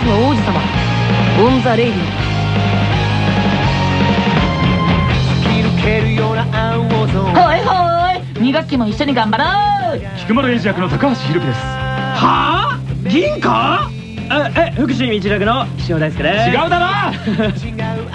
スの王子様。オン・ザ・レイディ。はいはい。2学期も一緒に頑張ろう。菊丸英二役の高橋広樹です。はあ？銀華？え、え、福士ミチル役の岸尾大輔です。違うだろ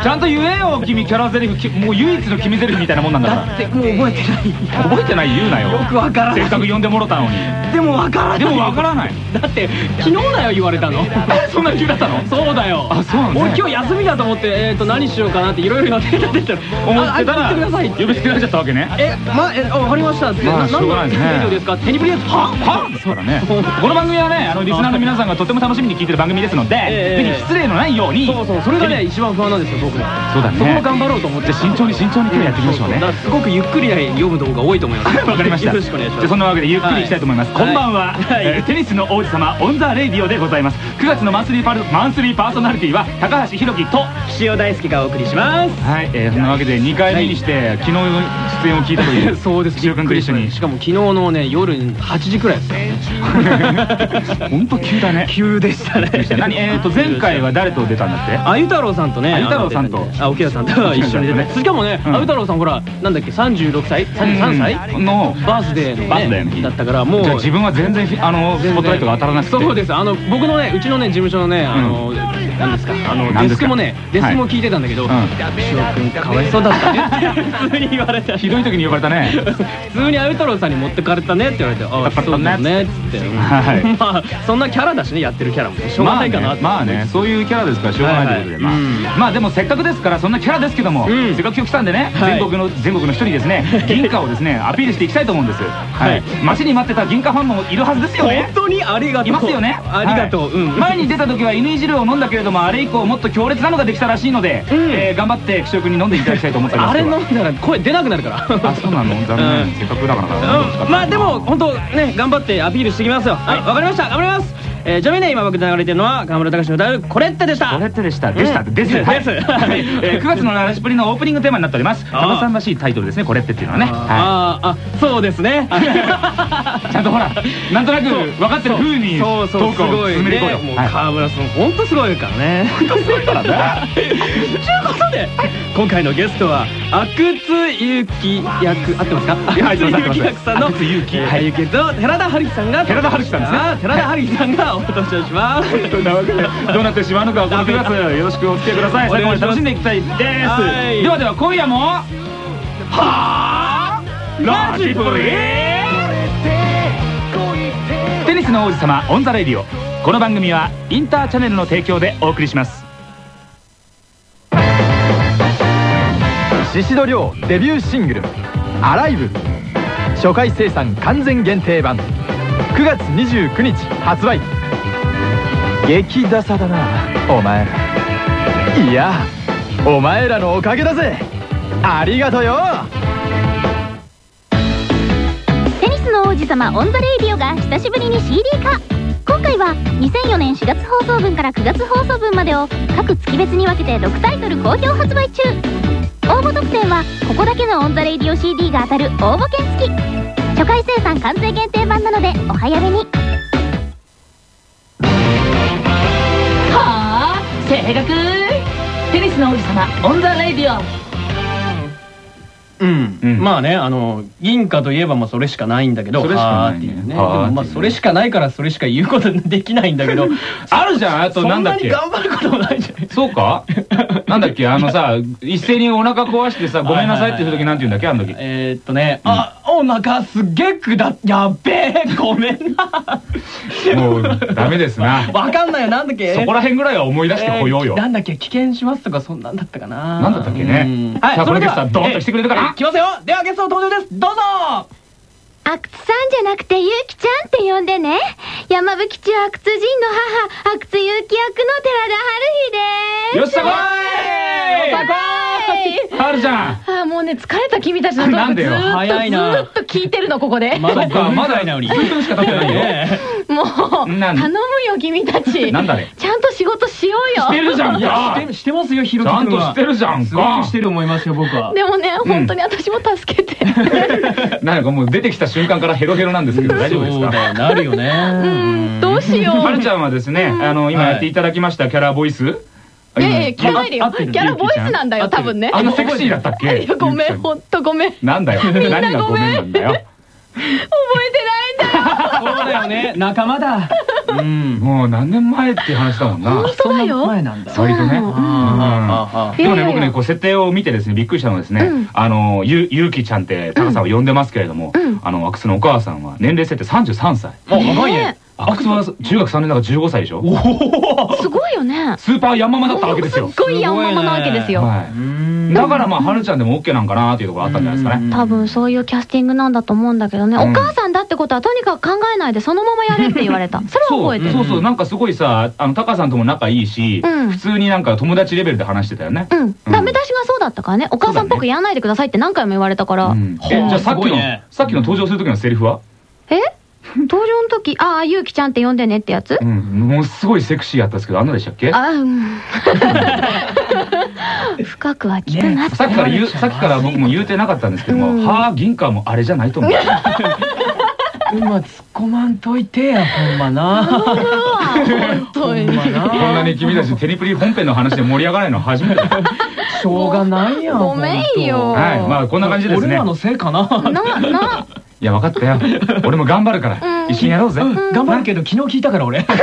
ちゃんと言えよ君キャラゼリフもう唯一の君ゼリフみたいなもんなんだから。だってもう覚えてない。覚えてない言うなよ。よくわからない。せっかく呼んでもろたのに。でもわからない。でもわからない。だって昨日だよ言われたの。そんな急だったの？そうだよ。あそうなんだ。ね俺今日休みだと思ってえっと何しようかなっていろいろ予定立ててた思ってたらああ言ってください呼び捨てられちゃったわけね。え、ま、え、あ、わかりました。まあなしょうがないですね何ですか？テニプリですははですからね。この番組はねあのリスナーの皆さんがとても楽しみに聞いてる番組ですのでええぜひ失礼のないように。そうそう、それがね、一番不安なんですよ、僕。はそうだね。そこを頑張ろうと思って慎重に慎重に今日やっていきましょうね。すごくゆっくりね。読む動画が多いと思いますわかりました。よろしくお願いします。そんなわけでゆっくりいきたいと思います、はい。こんばんは、テニスの王子様オン・ザ・レイディオでございます。9月のマンスリーパルマンスリーパーソナリティは高橋広樹とは岸尾大輔がお送りします。い、えー、そんなわけで2回目にして、昨日の出演を聞いたという そうです。岸尾君と一緒にしかも昨日のね夜8時くらいですね本当急だね。急でしたね。何？えーと前回は誰と出たんだって？あゆ太郎さんとねあゆ太郎さんと。あ沖田さんと。一緒に。出て。しかもねうん。あゆ太郎さんほらなんだっけ36歳？33歳？うん。のバースデーのバースデーの日。ねだったからもう。じゃあ自分は全然あのスポットライトが当たらなくて。そうです。あの僕のねうちのね事務所のねあの何ですか？あのデスクもねデスクも聞いてたんだけどうん「岸尾君かわいそうだったね」って普通に言われた。ひどい時に呼ばれたね。普通にあゆ太郎さんに持ってかれたねって言われて「ああそうだね」っつって まあそんなキャラだしねやってるキャラもしょうがないかなまあねそういうキャラですからしょうがないということで、まあまあでもせっかくですからそんなキャラですけども、うん。せっかく今日来たんでね、はい。全国の全国の人にですね 銀貨をですねアピールしていきたいと思うんです。はい、はい。待ちに待ってた銀貨ファンもいるはずですよ本ね当にありがとう。いますよね。ありがとう、前に出た時は犬汁を飲んだけれどもあれ以降もっと強烈なのができたらしいので、うん。えー頑張って岸尾君に飲んでいただきたいと思っておりまあれす今日は飲んだら声出なくなるから。あそうなの？残念、うん。せっかくだからうんまあでも本当ね頑張ってアピールしてきますよ。はい。わかりました。頑張りますえーちなみにね今僕流れてるのは河村隆の歌う「これって」でした。これってでした。でした。うん。ですです。はい。はい。えー 9月のラジプリのオープニングテーマになっております。あー。加賀さんらしいタイトルですねこれってっていうのはね。はあーあそうですね。い ちゃんとほらなんとなく分かってる風にトそうそうすごいね。もうはい。河村さん本当すごいからね。すごいからね。ということで今回のゲストは亜久津優紀役合ってますか？亜久津優紀役さんの亜久津優紀えーゆきと寺田はるひさんが寺田はるひさんですね。寺田はるひさんがお登場します。どうなってしまうのかこの9月よ。ろしくお付き合いください。最後まで楽しんでいきたいです。はい。ではでは今夜もはあラジプリテニスの王子様オンザレディオ。この番組はインターチャネルの提供でお送りします宍戸亮デビューシングル「アライブ」初回生産完全限定版。9月29日発売。激ダサだなお前ら。いやお前らのおかげだぜ。ありがとよ。テニスの王子様オン・ザ・レイディオが久しぶりに CD 化。今回は2004年4月放送分から9月放送分までを各月別に分けて6タイトル好評発売中。応募特典はここだけのオン・ザ・レイディオ CD が当たる応募券付き。初回生産完全限定版なのでお早めに。はあ性格テニスの王子様オン・ザ・レイディオ。うん、うん。まあねあの銀華といえばもうそれしかないんだけどそれしかないね。はーっていうね。でもまあそれしかないからそれしか言うことできないんだけど あるじゃん。あとなんだっけ？そんなに頑張ることもないじゃないそうか？なんだっけ？あのさ一斉にお腹壊してさごめんなさいっていう時なんて言うんだっけ？あの時。えーっとね、あお腹すっげえくだやっべえごめんな。もうダメですな。わかんないよなんだっけ？そこら辺ぐらいは思い出してこようよ。えーなんだっけ？危険しますとかそんなんだったかな。なんだったっけね。はいそれではこのゲストはドーンと来てくれるかな？えー来ますよ。ではゲストの登場です。どうぞ。阿久津さんじゃなくてゆうきちゃんって呼んでね。山吹中阿久津神の母阿久津ゆうき役の寺田春日です。よっしゃこい。よっしゃこいはるちゃん。あーもうね疲れた君たちのトークなんでよ。ずーっと早いな。ずーっと聞いてるのここで。まだか まだないのに。数分しか経ってないよ。もう頼むよ君たち。なんだねちゃんと仕事しようよ。してるじゃん。いや。かしてしてますよひろきちゃんとしてるじゃんすごか。くしてる思いますよ僕は。でもね本当に私も助けて。なんかもう出てきた瞬間からヘロヘロなんですけど大丈夫ですか？そうだよなるよね。うんどうしよう。はるちゃんはですねあの今やっていただきましたキャラボイスいやいや聞かないでよ。合ってる。キャラボイスなんだよ多分ね。あんなセクシーだったっけ？いやごめん本当ごめん。覚なんだよ。何がごめんなんだよ。えてないんだよ。そうだよね。仲間だ。うん。もう何年前っていう話だもんな。本当だよ。前なんだ。割とね。でもね僕ねこう設定を見てですねびっくりしたのはですね、うん。あのゆゆうきちゃんってタカさんを呼んでますけれども、うん。あの阿久津のお母さんは年齢設定33歳。あ若いねね阿久津は中学3年だから15歳でしょ？すごいよね。スーパーヤンママだったわけですよ。すっごいヤンママなわけですよ。だからまあはるちゃんでも OK なんかなっていうところあったんじゃないですかね。多分そういうキャスティングなんだと思うんだけどね、うん。お母さんだってことはとにかく考えないでそのままやれって言われた。それは覚えてる。そうそうなんかすごいさあのタカさんとも仲いいし、うん。普通になんか友達レベルで話してたよね。うん、ダメ出しがそうだったからね。お母さんっぽくやらないでくださいって何回も言われたから、うんえじゃあさっきの、さっきの登場する時のセリフは？え？登場の時ああゆうきちゃんって呼んでねってやつ、うんもうすごいセクシーやったんですけどあんなでしたっけ？あうん。深くは聞くなって、さっきから言うさっきから僕も言うてなかったんですけども、うん。はあ銀貨もあれじゃないと思う。うま突っ込まんといてやほんまな。本当に。ほんまな。こんなに君たちテニプリ本編の話で盛り上がらないの初めてだ。しょうがないやんごめんよ。はいまあこんな感じですね。俺らのせいかな。なないや分かったよ。俺も頑張るから、うん。一緒にやろうぜ、うん。頑張るけど昨日聞いたから俺。まあ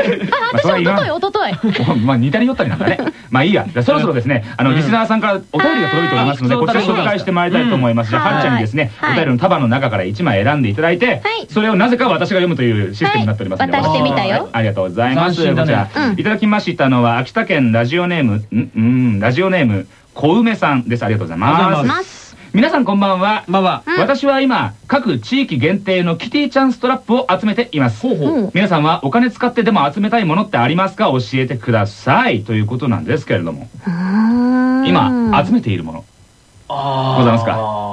私おとといおととい。まあ似たり寄ったりなんだね。まあいいや。じゃあそろそろですね、あの、うん。リスナーさんからお便りが届いておりますので、あこちら紹介してまいりたいと思います。じゃあ、うんはるちゃんにですね、はい。お便りの束の中から1枚選んでいただいてはい、それをなぜか私が読むというシステムになっております渡してみたよ。はい。ありがとうございます。こちらうん。いただきましたのは、秋田県ラジオネーム、んうん、ラジオネーム、小梅さんです。ありがとうございま。す皆さんこんばんは。まあまうん。私は今、各地域限定のキティちゃんストラップを集めています。ほうほううん。皆さんはお金使ってでも集めたいものってありますか？教えてください。ということなんですけれども。うーん。今集めているもの。あございますか？うん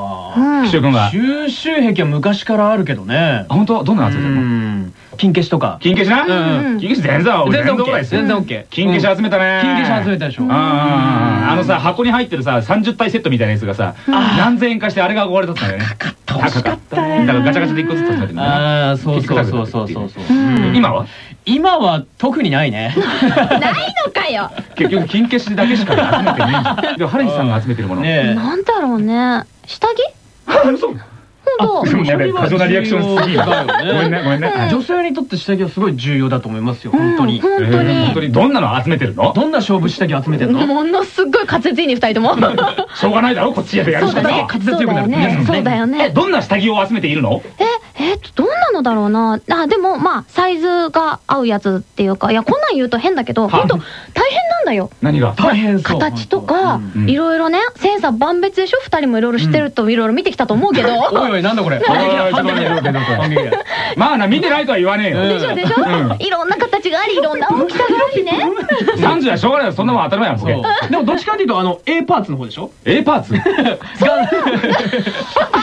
岸尾君は収集癖は昔からあるけどね。あ本当？どんなの集めてるのうん。金消しとか。金消しな。うん。うん金消し全然俺全然全然 OK 全然 OK 金消し集めたね。金消し集めたでしょ。うあのさ箱に入ってるさ30体セットみたいなやつがさ何千円かしてあれが憧れだったんだよね。高かった。ね。だからガチャガチャで一個ずつ集めてるああそうそうそうそう。そうそううん。今は？今は特にないね。ないのかよ。結局金消しだけしか集めてねえじゃん。でもハリーさんが集めてるもの。なんだろうね。下着？嘘。本でもねやべえ過剰なリアクションすぎるごめんねごめんね。はい女性にとって下着はすごい重要だと思いますよ当本当に。うん本当ににどんなの集めてるの？どんな勝負下着集めてんの？ものすごい滑舌いいね二人とも。しょうがないだろこっちでやるし。かないそうだね。滑舌よくなるそうだよね。そうだよえねどんな下着を集めているの？ええっとどんなのだろうな。あでもまあサイズが合うやつっていうか。いやこんなん言うと変だけど本当大変なんだよ。何が？大変そう形とかうん。いろいろね千差万別でしょ？二人もいろいろ知ってるといろいろ見てきたと思うけど。おいおいなんだこれ？まあな見てないとは言わねえよ。うんでしょ？でしょ？うん。いろんな形がありいろんな大きさがありね。30はしょうがないよそんなもん当たり前やんでもどっちかっていうとあの A パーツの方でしょ？A パーツ？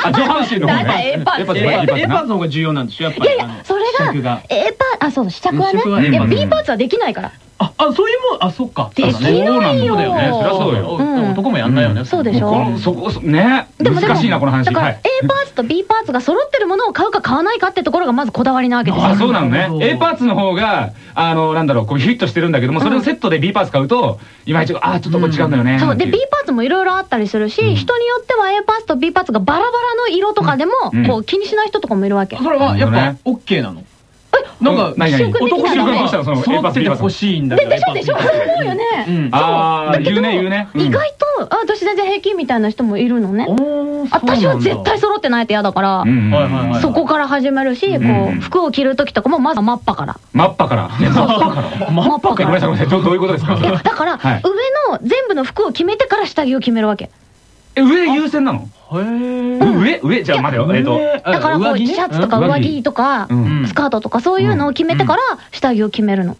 あ上半身の方 A パーツ。A パーツの方が重要なんでしょやっぱいやいやそれが A パーあそう試着はね。B パーツはできないからああそういうもんあそっか。できないよそうなんだよね。そりゃそうよ。うん。男もやんないよね。うん。そうでしょ。そこそね。難しいなこの話。だからはい。A パーツと B パーツが揃ってるものを買うか買わないかってところがまずこだわりなわけですよ。あそうなのね。A パーツの方があのなんだろうこうヒットしてるんだけどもそれをセットで B パーツ買うといまいちあちょっとこれ違うんだよね。そう。で B パーツもいろいろあったりするし、うん。人によっては A パーツと B パーツがバラバラの色とかでも、うん。こう気にしない人とかもいるわけ、それはやっぱ OK なの？なんか何々試食的なの男のどうしたのその A パーツ揃ってて B パーツ欲しいんだけどででしょでしょそう思うよね、うん。ああだけど言うね言うね。うん。意外とあ私全然平均みたいな人もいるのね。私は絶対揃ってないと嫌だから、うんはいはいはいそこから始めるし、こう服を着る時とかもまずはマッパからマッパからマッパからマッパかごめんなさいごめんなさい。どどういうことですか？だから、はい。上の全部の服を決めてから下着を決めるわけえ上優先なの？上？上？じゃあ待てよ。えっと上だからこうシャツとかうん。上着とか、うん。スカートとかそういうのを決めてから下着を決めるの、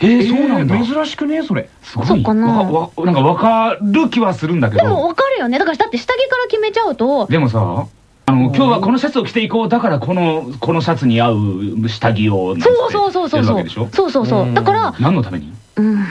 えーそうなんだ。珍しくねそれ。すごい。そうかな。わわなんかわかる気はするんだけど。でも分かるるよね。だから、だって下着から決めちゃうと、でもさ、あの、今日はこのシャツを着ていこう。だからこの、このシャツに合う下着を。そうそうそうそう。そう。そうそう。だから、何のために？うん。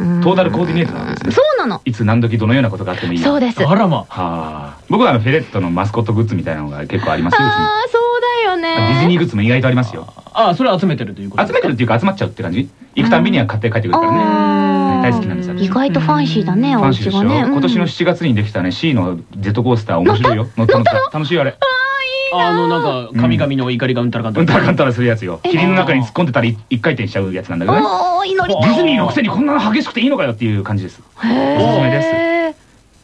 うん。トータルコーディネーターなんですね。そうなの。いつ何時どのようなことがあってもいい。そうです。あらま。はあ。僕はあのフェレットのマスコットグッズみたいなのが結構ありますよ。ああ、そうだよね。ディズニーグッズも意外とありますよ。あ、それ集めてるということ集めてるっていうか集まっちゃうって感じ行くたんびには買って帰ってくるからね。大好きなんですよ。意外とファンシーだね、おファンシーでしょ家がね。うん今年の7月にできたね C のジェットコースター面白いよ乗った乗った楽しいよあれあの、なんか、神々の怒りがうんたらかんたら。うん。たらかん。たらするやつよ霧の中に突っ込ん。でたらい一回転しちゃうやつなん。だけどねおー、祈りディズニーのくせにこん。な激しくていいのかよっていう感じですおすすめですへ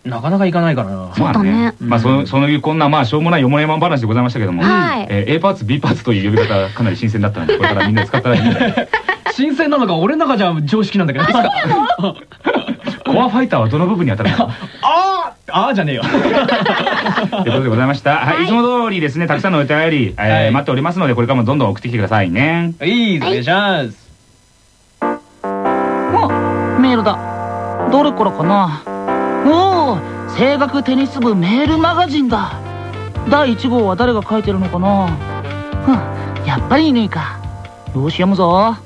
なかなかいかないからな。そうだねまあまあそそういうこん。なまあしょうもないよもやま話でございましたけども、はいえー A パーツ B パーツという呼び方かなり新鮮だったのでこれからみん。な使ったらいいん。新鮮なのが俺の中じゃ常識なん。だけど。コアファイターはどの部分に当たるのああああじゃねえよ。ということでございました。はい、いつも通りですね、たくさんのお便り、え待っておりますので、これからもどんどん送ってきてくださいね。いい、お願いします。あメールだどれからかなおお声楽テニス部メールマガジンだ第1号は誰が書いてるのかなふんやっぱりいねえかよし読むぞ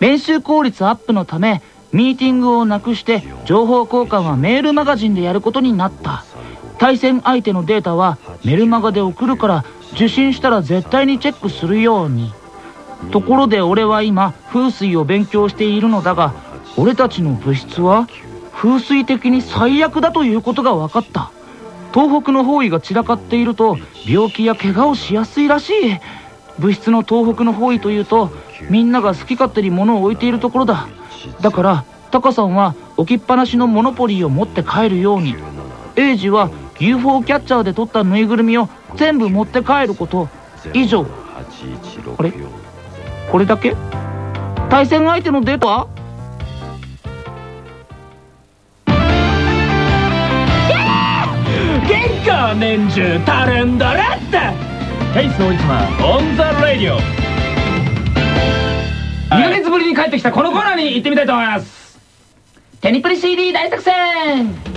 練習効率アップのためミーティングをなくして情報交換はメールマガジンでやることになった。対戦相手のデータはメルマガで送るから受信したら絶対にチェックするように。ところで俺は今風水を勉強しているのだが俺たちの物質は風水的に最悪だということが分かった。東北の方位が散らかっていると病気や怪我をしやすいらしい。物質の東北の方位というとみんなが好き勝手に物を置いているところだ。だからタカさんは置きっぱなしのモノポリーを持って帰るようにエイジは UFO キャッチャーで取ったぬいぐるみを全部持って帰ること以上あれこれだけ対戦相手のデータは玄関年中タレンダラッタテイスの王子様オンザラディオぶりに帰ってきたこのコーナーに行ってみたいと思います。テニプリ CD 大作戦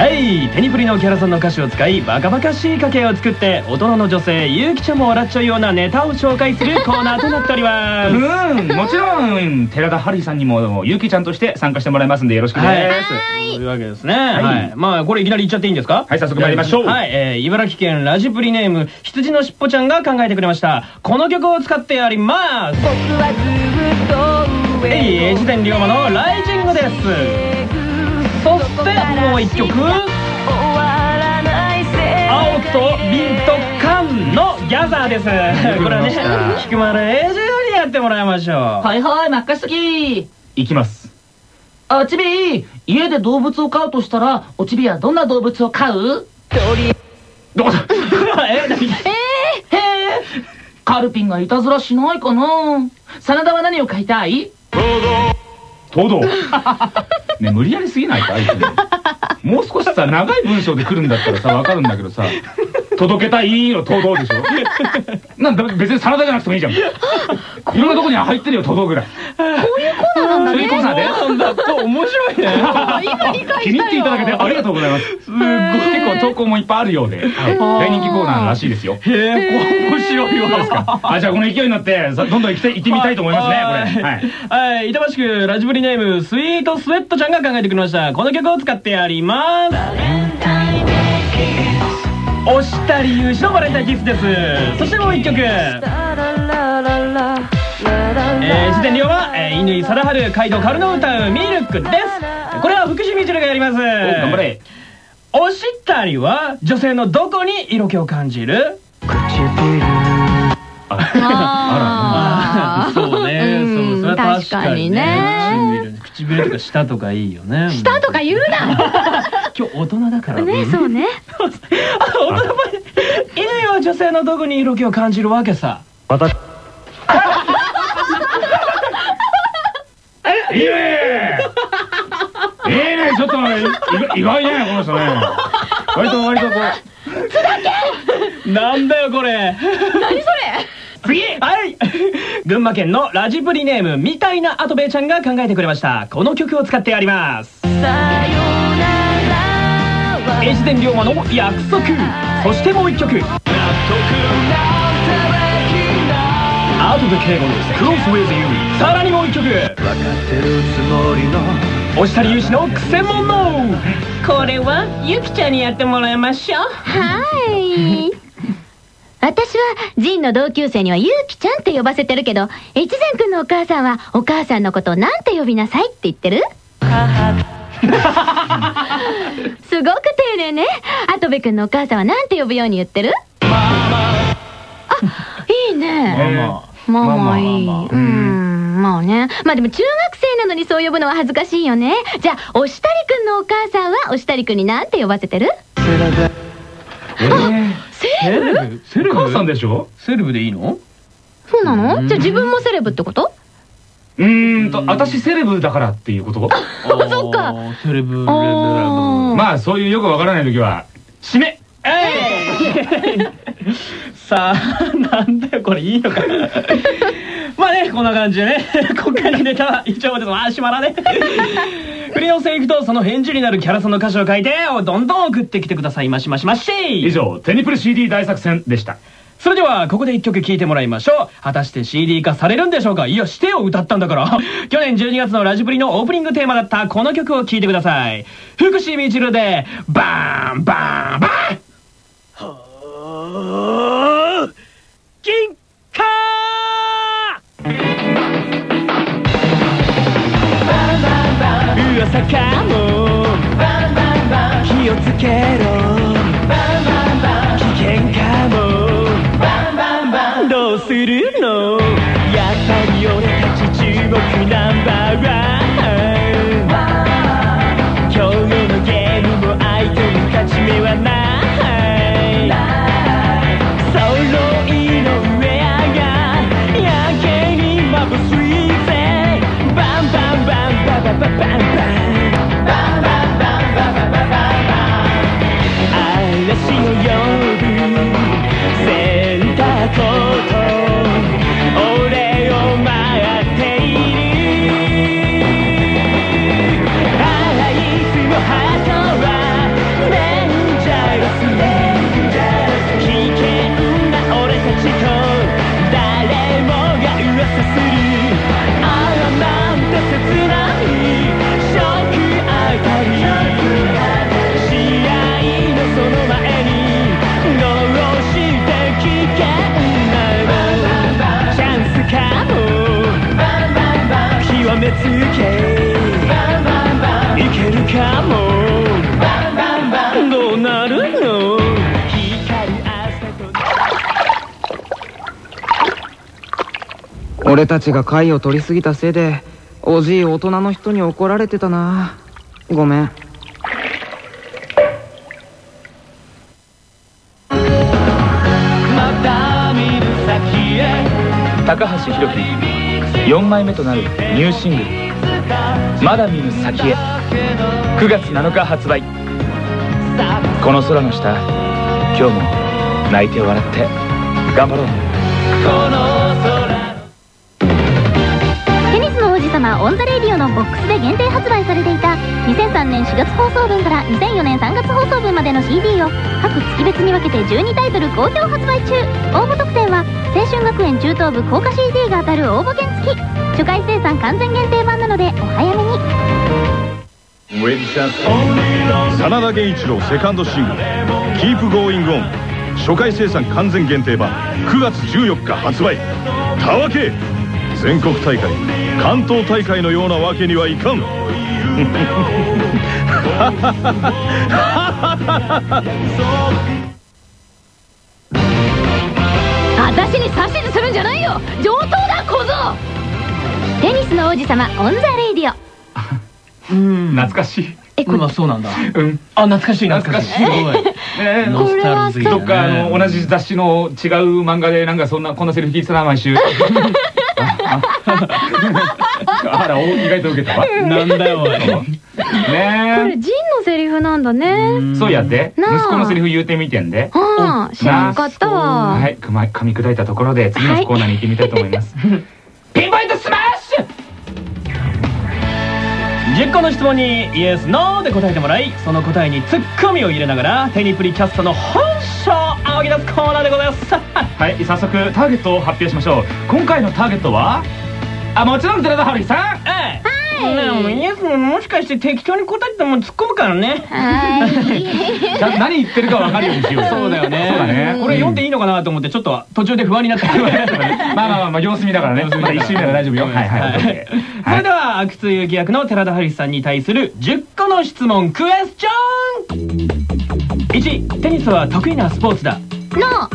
はいテニプリのキャラソンの歌詞を使いバカバカしい家計を作って大人の女性ゆうきちゃんも笑っちゃうようなネタを紹介するコーナーとなっております。うん、もちろん、寺田春日さんにも、ゆうきちゃんとして参加してもらいますんで、よろしくです。はいそういうわけですね。はい。まあこれいきなり言っちゃっていいんですか？はい早速参りましょう。はいえー茨城県ラジプリネーム羊のしっぽちゃんが考えてくれました。この曲を使ってやります。えい越前龍馬の「ライジング」ですもう一曲。青と瓶と缶のギャザーです。これはね 菊丸英二よりやってもらいましょう。はいはい任しとき。いきます。あちび家で動物を飼うとしたらおちびはどんな動物を飼う？どこだ？え何？へえカルピンがいたずらしないかな？真田は何を飼いたい？東堂。ね、無理やりすぎないか、相手に。もう少しさ、長い文章で来るんだったらさ、わかるんだけどさ、届けたいの東堂でしょ なんだ、別に真田じゃなくてもいいじゃん。いろんなとこに入ってるよ、東堂ぐらい。こういうコーナーなんだねそういうコーナーでなんだって面白いね今理解気に入っていただけてありがとうございます。すごい。結構投稿もいっぱいあるようで、はい大人気コーナーらしいですよ。へえ面白いわですか。あ、じゃあこの勢いに乗って、さどんどん行きたい行ってみたいと思いますね、これ。はい。はい、はい、板橋区ラジブリネームスイートスウェットちゃんが考えてくれましたこの曲を使ってやります押したり勇士のバレンタインキスです。そしてもう一曲。えー、自伝量は、えー、乾貞治カイドカルの歌うミルクです。これは福士みちるがやります。お頑張れ。押したりは女性のどこに色気を感じる？あー。そうね、うんそう。それは確かにね。確唇唇とか舌とかいいよね。舌とか言うな。今日大人だから。ねそうね。あ大人っぽい乾は女性のどこに色気を感じるわけさ。私。いいねいいねちょっと意外意外ね、この人ね。割と割とこう。なんだよこれ。何それ。次はい群馬県のラジプリネームみたいなアトベイちゃんが考えてくれました。この曲を使ってやります。越前龍馬の約束。そしてもう一曲アートで敬語のクロスウェイズユーさらにもう一曲。押したりゆうしのくせ者。これはゆきちゃんにやってもらいましょう。はい。私は、ジンの同級生にはゆうきちゃんって呼ばせてるけど、越前くんのお母さんは、お母さんのことをなんて呼びなさいって言ってる？すごく丁寧ね。跡部くんのお母さんはなんて呼ぶように言ってる？あ、いいね。まあまあいい。うん、まあね。まあでも中学生なのにそう呼ぶのは恥ずかしいよね。じゃあ、おしたりくんのお母さんは、おしたりくんになんて呼ばせてる？えーセレブ？セレお母さんでしょ？セレブでいいの？そうなの？じゃあ自分もセレブってこと？うーんと、私セレブだからっていうこと？そっか。セレブレまあ、そういうよくわからない時は、締め！さあ、なんだよ、これいいのか。まあね、こんな感じでね、今回のネタは以上です。あー、しまらね。振りのセリフとその返事になるキャラソンの歌詞を書いて、どんどん送ってきてください。ましましまし以上、テニプル CD 大作戦でした。それでは、ここで一曲聴いてもらいましょう。果たして CD 化されるんでしょうか？いや、してよ、歌ったんだから。去年12月のラジプリのオープニングテーマだったこの曲を聴いてください。福士みちるで、バーン、バーン、バーン金貨噂かも気をつけろ。危険かもどうするの？やっぱり俺たち注目ナンバーワン。たちが貝を取りすぎたせいでおじい大人の人に怒られてたな。ごめん。高橋宏樹4枚目となるニューシングル「まだ見ぬ先へ」9月7日発売。この空の下今日も泣いて笑って頑張ろう。スの王子様オン・ザ・レディオのボックスで限定発売されていた2003年4月放送分から2004年3月放送分までの CD を各月別に分けて12タイトル好評発売中。応募特典は青春学園中等部効果 CD が当たる応募券付き。初回生産完全限定版なのでお早めに。真田弦一郎セカンドシングル「Keep Going On」初回生産完全限定版9月14日発売。たわけ全国大会関東大会のようなわけにはいかん。私に指図するんじゃないよ。上等だ小僧。テニスの王子様オン・ザ・レイディオ。うん懐かしい。えこれまあそうなんだ。うん。あ懐かしい懐かしい。すごい。ねノスタルジー。どっかあの同じ雑誌の違う漫画でなんかそんなこんなセリフ聞いてたな毎週あら、意外と受けた？わ。なんだよ、ねこれ、ジンのセリフなんだね。そうやで。息子のセリフ言うてみてんで。ああ、知らんかったわ。はい、噛み砕いたところで、次のコーナーに行ってみたいと思います。ピンポイントスマッシュ10個の質問にイエス・ノーで答えてもらいその答えにツッコミを入れながらテニプリキャストの本性を暴き出すコーナーでございます。はい早速ターゲットを発表しましょう。今回のターゲットは？あもちろん寺田はるひさん。ええねえもうイエスももしかして適当に答えても突っ込むからね。何言ってるか分かるようにしよう。そうだよね。そうだね。これ読んでいいのかなと思ってちょっと途中で不安になって。まあまあまあまあ様子見だからね。まだ一瞬なら大丈夫よ。はいはい。はい。はい。それでは阿久津祐樹役の寺田春樹さんに対する10個の質問クエスチョン1テニスは得意なスポーツだ。の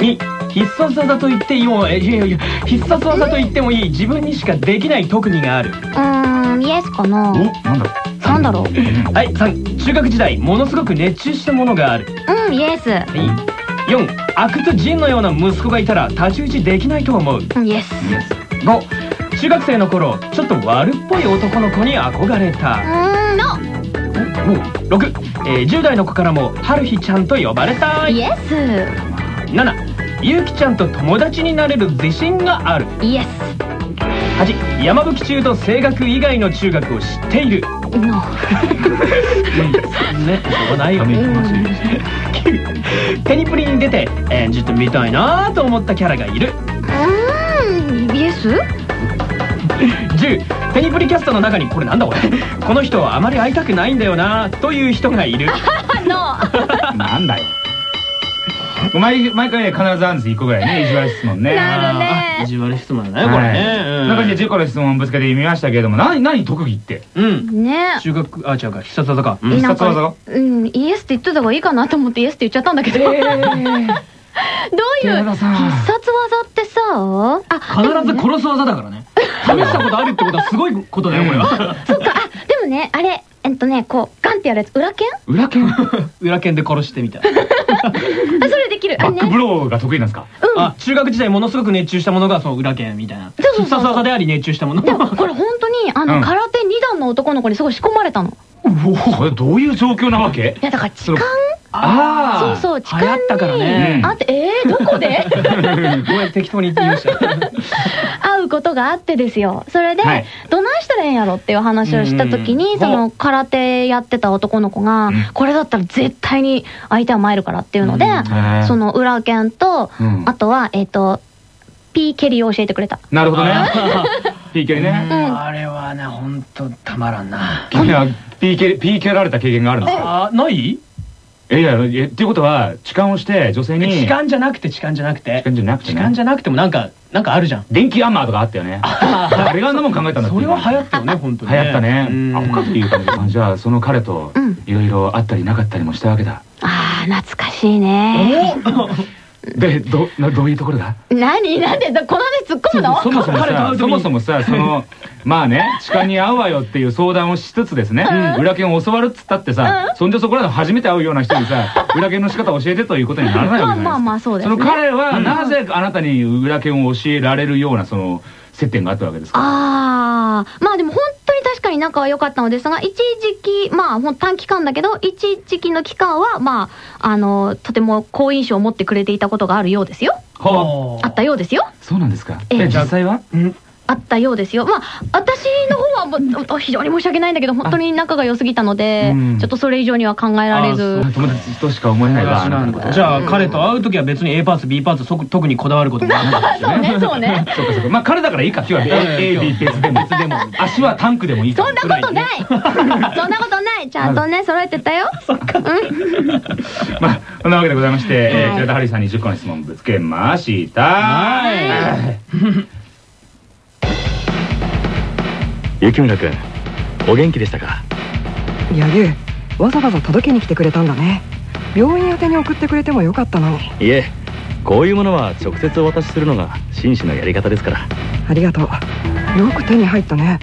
2必殺技と言っていいもえいやいや必殺技と言ってもいい。自分にしかできない特技がある。うーんイエスかなおなんだ？なんだろう。はい3中学時代ものすごく熱中したものがある。うんイエス。はい4阿久津仁のような息子がいたら太刀打ちできないと思う。うんイエス。5中学生の頃ちょっと悪っぽい男の子に憧れうたーんの6、えー10代の子からも春日ちゃん。と呼ばれたいイエス7ゆうきちゃん。と友達になれる自信があるイエス8山吹中と声楽以外の中学を知っているのねしょうがないよね9テニプリに出て演じてみたいなと思ったキャラがいるうん。イエス10テニプリキャストの中にこれなんだこれ？この人はあまり会いたくないんだよなという人がいる。の なんだよ。毎毎回ね必ずあるんです1個ぐらいね意地悪質問ね。なるね。あ意地悪質問だねこれね。はい。中に10個の質問をぶつけてみましたけれども何何特技って？うん。ね。中学あ違うか。必殺技か。うん。必殺技？がうんイエスって言ってた方がいいかなと思ってイエスって言っちゃったんだけど。どういう必殺技ってさあ必ず殺す技だからね試したことあるってことはすごいことだよこれは。そっか。あでもねあれえっとねこうガンってやるやつ裏剣？裏剣？裏剣で殺してみたい。あそれできる。バックブローが得意なんですか？あ中学時代ものすごく熱中したものがその裏剣みたいな。そうそうそう必殺技であり熱中したもの。でもこれ本当にあの、うん。空手二段の男の子にすごい仕込まれたのそれどういう状況なわけ？いやだから痴漢？あそうそう痴漢ったからね。にあってえー、どこで？ごめん適当に言ってみました。会うことがあってですよ。それで、はい。どないしたらええんやろっていう話をした時に、うん。その空手やってた男の子が、ん。これだったら絶対に相手は参るからっていうので、その裏剣と、うん。あとはえっ、とピー蹴りを教えてくれた。なるほどね PK ね。ん。あれはね本当たまらんな。君は PK, PK られた経験があるんですかあない？えいやえっていうことは痴漢をして女性に痴漢じゃなくて痴漢じゃなくて？痴漢じゃなくてね。痴漢じゃなくてもなんかなんかあるじゃん。電気アンマーとかあったよね。あれがあんなもん考えたんだそれは流行ったよね本当に流行ったね。うん。あ他っていう感じかじゃあその彼とうん。いろいろあったりなかったりもしたわけだ。あー懐かしいねでどなどういうところが何？なんでこの話突っ込むの？そもそもさそもそもさそのまあね痴漢に会うわよっていう相談をしつつですね裏剣を教わるっつったってさそんでそこらの初めて会うような人にさ裏剣の仕方を教えてということにならないわけじゃないですか。まあまあまあそうですね。その彼はなぜあなたに裏剣を教えられるようなその接点があったわけですか？ああまあでも本当に確かに仲は良かったのですが一時期まあほん短期間だけど一時期の期間はまああのとても好印象を持ってくれていたことがあるようですよ。はあったようですよ。そうなんですか。ええ。で実際は？あったようですよ。まあ私の方はもう非常に申し訳ないんだけど本当に仲が良すぎたのでうん。ちょっとそれ以上には考えられず。友達としか思えないわ。じゃあ彼と会う時は別に A パーツ B パーツそ特にこだわることもないそうね そうね。そう かそうか。まあ彼だからいいか今日は A B 別でも別でも。足はタンクでもいいか。そんなことない。そんなことない。ちゃんとね揃えてたよ。まあそんなわけでございまして、えーハリーさんに10個の質問ぶつけました。はい雪村君お元気でしたか？いやゆうわざわざ届けに来てくれたんだね。病院宛てに送ってくれてもよかったのに。いえこういうものは直接お渡しするのが紳士のやり方ですから。ありがとう。よく手に入ったね。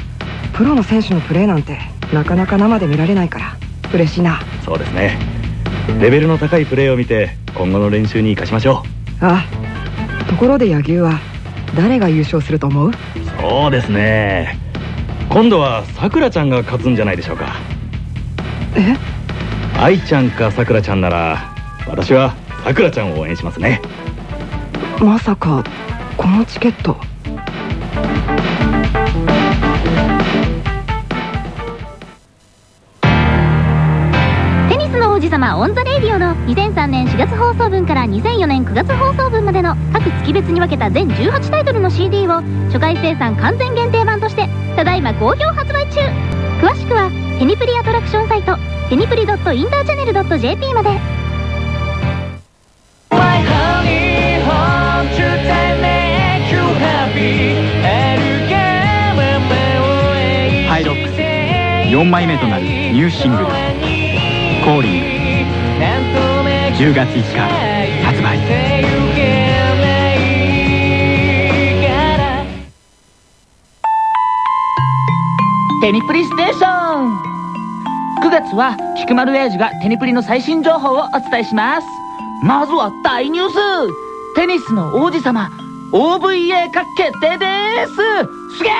プロの選手のプレーなんてなかなか生で見られないから。嬉しいな。そうですね。レベルの高いプレーを見て今後の練習に生かしましょあところで野球は誰が優勝すると思うう？そうですね今度はさくらちゃんが勝つんじゃないでしょうか。え？愛ちゃんかさくらちゃんなら私はさくらちゃんを応援しますね。まさかこのチケット。テニスの王子様オン・ザ・レイディオの2003年4月放送分から2004年9月放送分までの各月別に分けた全18タイトルの CD を初回生産完全限定ただいま好評発売中。詳しくはテニプリアトラクションサイトテニプリインターチャネル .jp まで。ハイロック。ス4枚目となるニューシングル「コーリング」10月5日発売。テニプリステーション。9月は菊丸英二がテニプリの最新情報をお伝えします。まずは大ニュース。テニスの王子様 OVA 化決定です。すげえ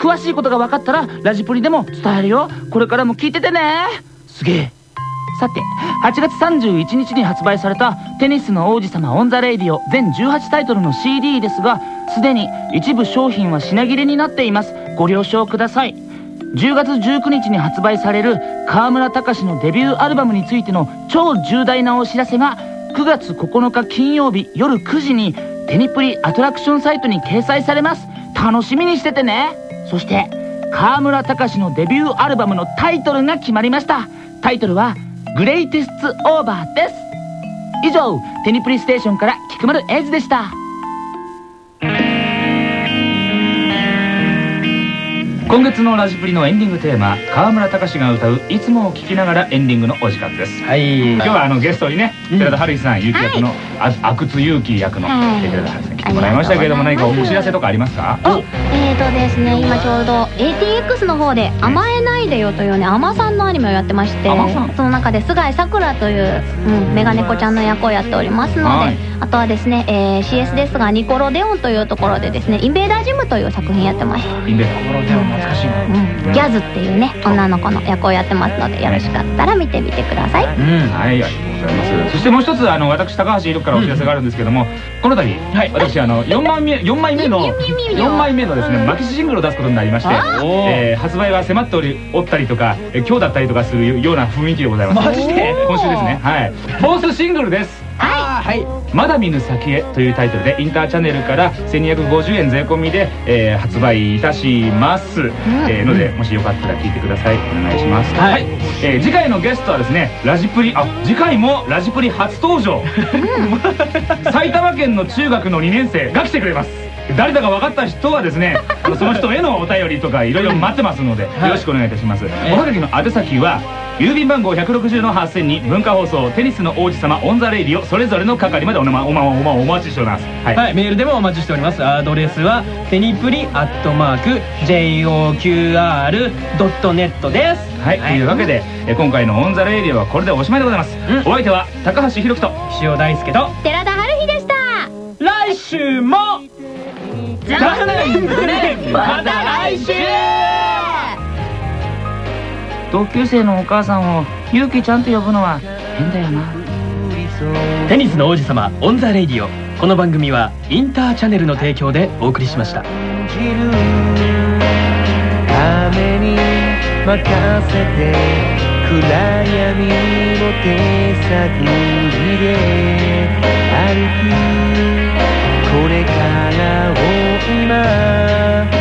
詳しいことが分かったらラジプリでも伝えるよ。これからも聞いててね。すげえさて8月31日に発売されたテニスの王子様オン・ザ・レイディオ全18タイトルの CD ですがすでに一部商品は品切れになっています。ご了承ください。10月19日に発売される河村隆のデビューアルバムについての超重大なお知らせが9月9日金曜日夜9時にテニプリアトラクションサイトに掲載されます。楽しみにしててね。そして河村隆のデビューアルバムのタイトルが決まりました。タイトルは「グレイテストオーバー」です。以上テニプリステーションから菊丸英二でした。今月のラジプリのエンディングテーマ川村隆が歌う「いつもを聴きながらエンディング」のお時間です。はい。今日はあのゲストにね寺田春樹さん結城役のあ阿久津祐樹役のはい。寺田春樹さん来てもらいましたけれども何かお知らせとかあります。かおえーとですね今ちょうど ATX の方で「甘えないでよ」というね甘さんのアニメをやってましてその中で菅井さくらという、うん、メガネコちゃんの役をやっておりますので、はい。あとはですね、えー CS ですがニコロデオンというところでですねインベーダージムという作品やってましたインベーダー懐かしいうんギャズっていうね女の子の役をやってますのでよろしかったら見てみてください。うんはいございます。そしてもう一つあの私高橋宏からお知らせがあるんですけどもこの度私あの4枚目4枚目の4枚目の。ですねマキシシングルを出すことになりましてえー発売が迫っておりおったりとかえー今日だったりとかするような雰囲気でございます。マジで？今週ですね。はい。フォースシングルですはい。まだ見ぬ先へというタイトルでインターチャネルから1250円税込みで、えー発売いたします、えーのでもしよかったら聞いてください。お願いします。はい。えー次回のゲストはですねラジプリあ次回もラジプリ初登場。埼玉県の中学の2年生が来てくれます誰だか分かった人はですね その人へのお便りとかいろいろ待ってますのでよろしくお願いいたします。おはがきの宛先は郵便番号160の8000に文化放送テニスの王子様オンザレイディオそれぞれの係までお,、ま、お,、ま、お,、ま、お待ちしております。はい、はい、メールでもお待ちしております。アドレスはテニプリアットマーク JOQR.net です。はい、というわけで、えー今回のオンザレイディオはこれでおしまいでございます、お相手は高橋広樹岸尾大輔と寺田はるひでした。来週も残念残念また来週。同級生のお母さんを優紀ちゃんと呼ぶのは変だよな。テニスの王子様オンザレイディオ。この番組はインターチャネルの提供でお送りしました。雨に任せて暗闇の手探りで歩き tonight